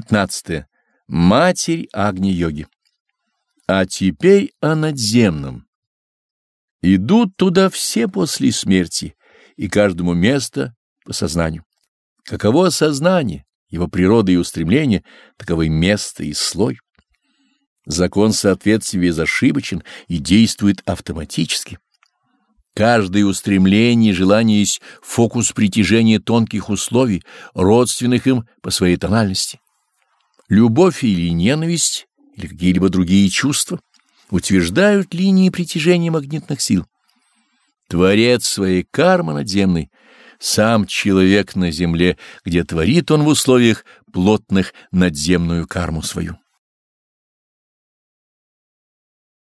15. Матерь Агни-йоги. А теперь о надземном. Идут туда все после смерти, и каждому место по сознанию. Каково сознание, его природа и устремление, таковы место и слой. Закон соответствия безошибочен и действует автоматически. Каждое устремление и желание есть фокус притяжения тонких условий, родственных им по своей тональности. Любовь или ненависть, или какие-либо другие чувства утверждают линии притяжения магнитных сил. Творец своей кармы надземной, сам человек на земле, где творит он в условиях плотных надземную карму свою.